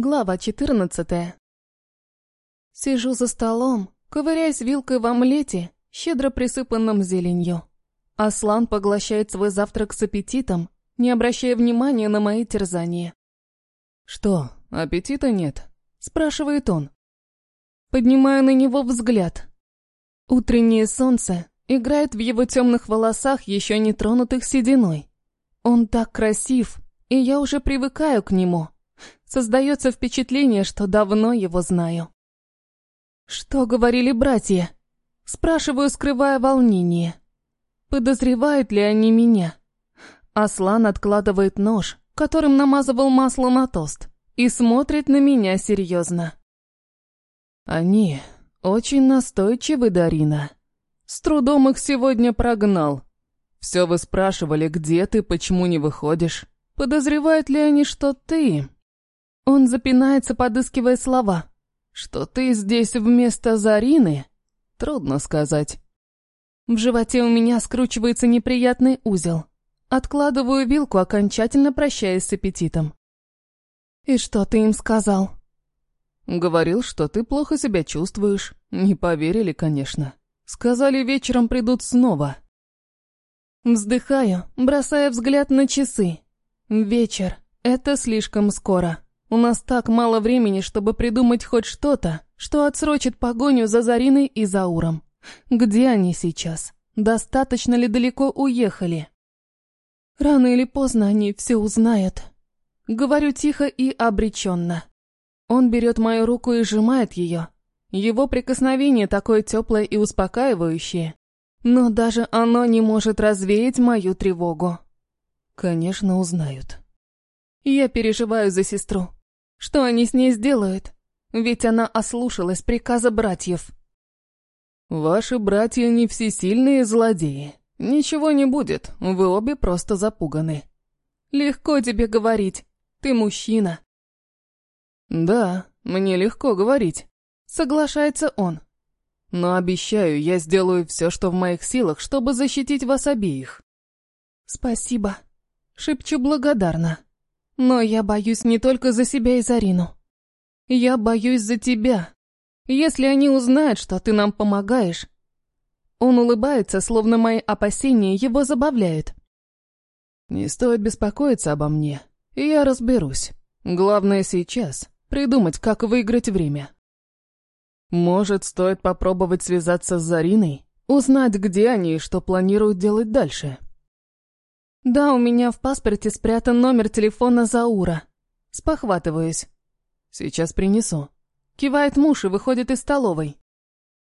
Глава 14. Сижу за столом, ковыряясь вилкой в омлете, щедро присыпанном зеленью. Аслан поглощает свой завтрак с аппетитом, не обращая внимания на мои терзания. «Что, аппетита нет?» – спрашивает он. Поднимаю на него взгляд. Утреннее солнце играет в его темных волосах, еще не тронутых сединой. Он так красив, и я уже привыкаю к нему. Создается впечатление, что давно его знаю. Что говорили братья? Спрашиваю, скрывая волнение. Подозревают ли они меня? Аслан откладывает нож, которым намазывал масло на тост, и смотрит на меня серьезно. Они очень настойчивы, Дарина. С трудом их сегодня прогнал. Все вы спрашивали, где ты, почему не выходишь. Подозревают ли они, что ты он запинается, подыскивая слова. «Что ты здесь вместо Зарины?» Трудно сказать. В животе у меня скручивается неприятный узел. Откладываю вилку, окончательно прощаясь с аппетитом. «И что ты им сказал?» «Говорил, что ты плохо себя чувствуешь. Не поверили, конечно. Сказали, вечером придут снова». Вздыхаю, бросая взгляд на часы. Вечер. Это слишком скоро. У нас так мало времени, чтобы придумать хоть что-то, что отсрочит погоню за Зариной и Зауром. Где они сейчас? Достаточно ли далеко уехали? Рано или поздно они все узнают. Говорю тихо и обреченно. Он берет мою руку и сжимает ее. Его прикосновение такое теплое и успокаивающее. Но даже оно не может развеять мою тревогу. Конечно, узнают. Я переживаю за сестру. Что они с ней сделают? Ведь она ослушалась приказа братьев. Ваши братья не всесильные злодеи. Ничего не будет, вы обе просто запуганы. Легко тебе говорить. Ты мужчина. Да, мне легко говорить. Соглашается он. Но обещаю, я сделаю все, что в моих силах, чтобы защитить вас обеих. Спасибо. Шепчу благодарно. Но я боюсь не только за себя и Зарину. Я боюсь за тебя. Если они узнают, что ты нам помогаешь... Он улыбается, словно мои опасения его забавляют. Не стоит беспокоиться обо мне, я разберусь. Главное сейчас — придумать, как выиграть время. Может, стоит попробовать связаться с Зариной, узнать, где они и что планируют делать дальше. Да, у меня в паспорте спрятан номер телефона Заура. Спохватываюсь. Сейчас принесу. Кивает муж и выходит из столовой.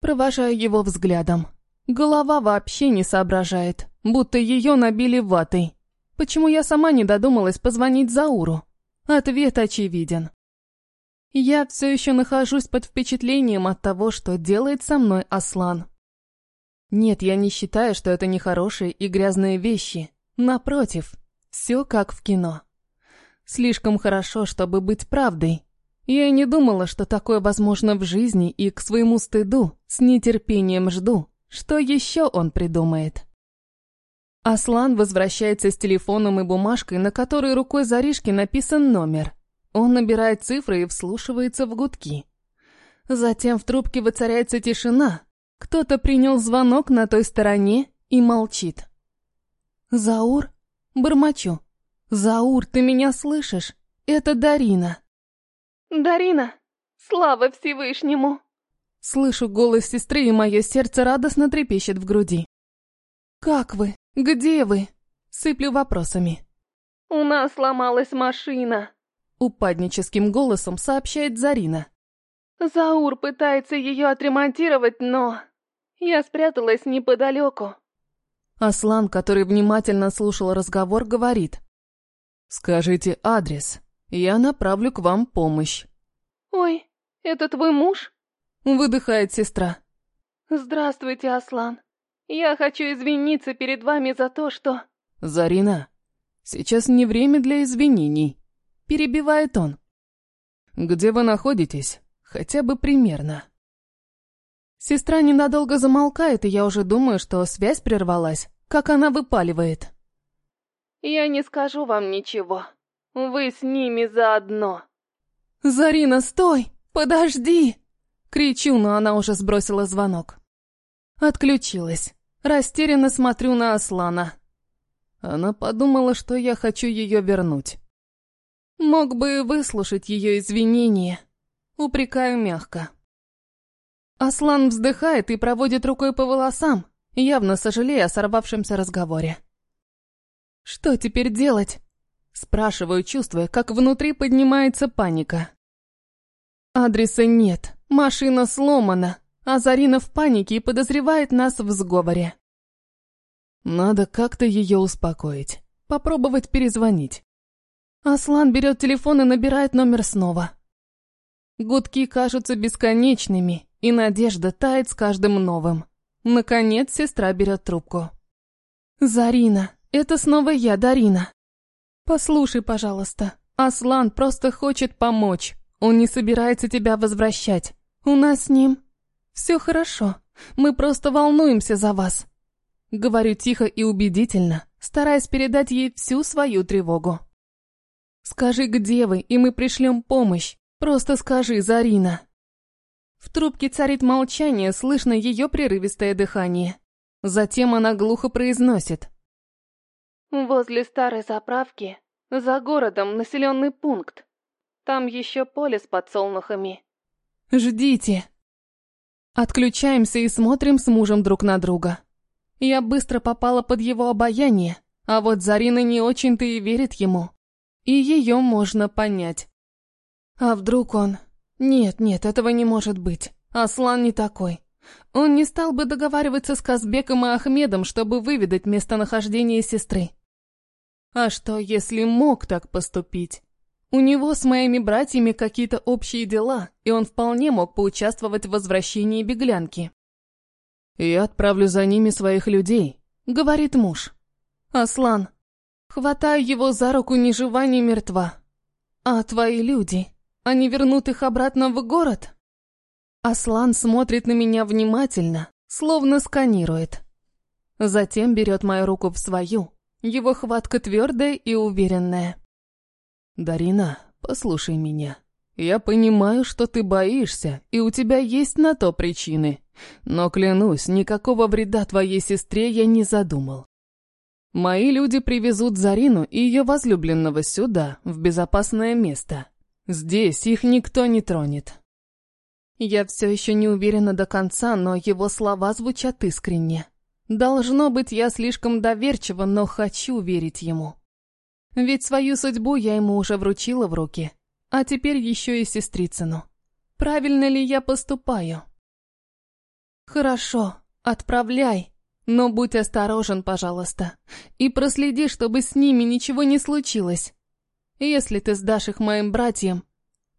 Провожаю его взглядом. Голова вообще не соображает, будто ее набили ватой. Почему я сама не додумалась позвонить Зауру? Ответ очевиден. Я все еще нахожусь под впечатлением от того, что делает со мной Аслан. Нет, я не считаю, что это нехорошие и грязные вещи. Напротив, все как в кино. Слишком хорошо, чтобы быть правдой. Я не думала, что такое возможно в жизни, и к своему стыду с нетерпением жду, что еще он придумает. Аслан возвращается с телефоном и бумажкой, на которой рукой Заришки написан номер. Он набирает цифры и вслушивается в гудки. Затем в трубке воцаряется тишина. Кто-то принял звонок на той стороне и молчит. «Заур?» Бормочу. «Заур, ты меня слышишь? Это Дарина». «Дарина, слава Всевышнему!» Слышу голос сестры, и мое сердце радостно трепещет в груди. «Как вы? Где вы?» Сыплю вопросами. «У нас сломалась машина», — упадническим голосом сообщает Зарина. «Заур пытается ее отремонтировать, но...» Я спряталась неподалеку. Аслан, который внимательно слушал разговор, говорит. «Скажите адрес, я направлю к вам помощь». «Ой, это твой муж?» Выдыхает сестра. «Здравствуйте, Аслан. Я хочу извиниться перед вами за то, что...» «Зарина, сейчас не время для извинений», — перебивает он. «Где вы находитесь? Хотя бы примерно». Сестра ненадолго замолкает, и я уже думаю, что связь прервалась, как она выпаливает. «Я не скажу вам ничего. Вы с ними заодно». «Зарина, стой! Подожди!» Кричу, но она уже сбросила звонок. Отключилась. Растерянно смотрю на Аслана. Она подумала, что я хочу ее вернуть. Мог бы выслушать ее извинения. Упрекаю мягко. Аслан вздыхает и проводит рукой по волосам, явно сожалея о сорвавшемся разговоре. «Что теперь делать?» Спрашиваю, чувствуя, как внутри поднимается паника. Адреса нет, машина сломана, а Зарина в панике и подозревает нас в сговоре. Надо как-то ее успокоить, попробовать перезвонить. Аслан берет телефон и набирает номер снова. Гудки кажутся бесконечными, и надежда тает с каждым новым. Наконец сестра берет трубку. «Зарина, это снова я, Дарина. Послушай, пожалуйста, Аслан просто хочет помочь. Он не собирается тебя возвращать. У нас с ним все хорошо. Мы просто волнуемся за вас. Говорю тихо и убедительно, стараясь передать ей всю свою тревогу. Скажи, где вы, и мы пришлем помощь. Просто скажи, Зарина. В трубке царит молчание, слышно ее прерывистое дыхание. Затем она глухо произносит. Возле старой заправки, за городом населенный пункт. Там еще поле с подсолнухами. Ждите. Отключаемся и смотрим с мужем друг на друга. Я быстро попала под его обаяние, а вот Зарина не очень-то и верит ему. И ее можно понять. А вдруг он... Нет, нет, этого не может быть. Аслан не такой. Он не стал бы договариваться с Казбеком и Ахмедом, чтобы выведать местонахождение сестры. А что, если мог так поступить? У него с моими братьями какие-то общие дела, и он вполне мог поучаствовать в возвращении беглянки. «Я отправлю за ними своих людей», — говорит муж. «Аслан, хватаю его за руку ни жива, ни мертва. А твои люди, они вернут их обратно в город?» Аслан смотрит на меня внимательно, словно сканирует. Затем берет мою руку в свою. Его хватка твердая и уверенная. «Дарина, послушай меня. Я понимаю, что ты боишься, и у тебя есть на то причины. Но, клянусь, никакого вреда твоей сестре я не задумал. Мои люди привезут Зарину и ее возлюбленного сюда, в безопасное место. Здесь их никто не тронет». Я все еще не уверена до конца, но его слова звучат искренне. Должно быть, я слишком доверчива, но хочу верить ему. Ведь свою судьбу я ему уже вручила в руки, а теперь еще и сестрицыну. Правильно ли я поступаю? Хорошо, отправляй, но будь осторожен, пожалуйста, и проследи, чтобы с ними ничего не случилось. Если ты сдашь их моим братьям,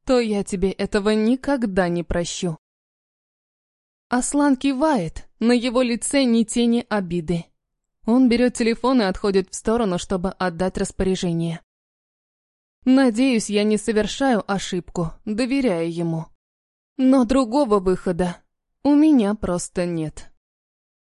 то я тебе этого никогда не прощу. Аслан кивает, на его лице ни тени обиды. Он берет телефон и отходит в сторону, чтобы отдать распоряжение. Надеюсь, я не совершаю ошибку, доверяя ему. Но другого выхода у меня просто нет.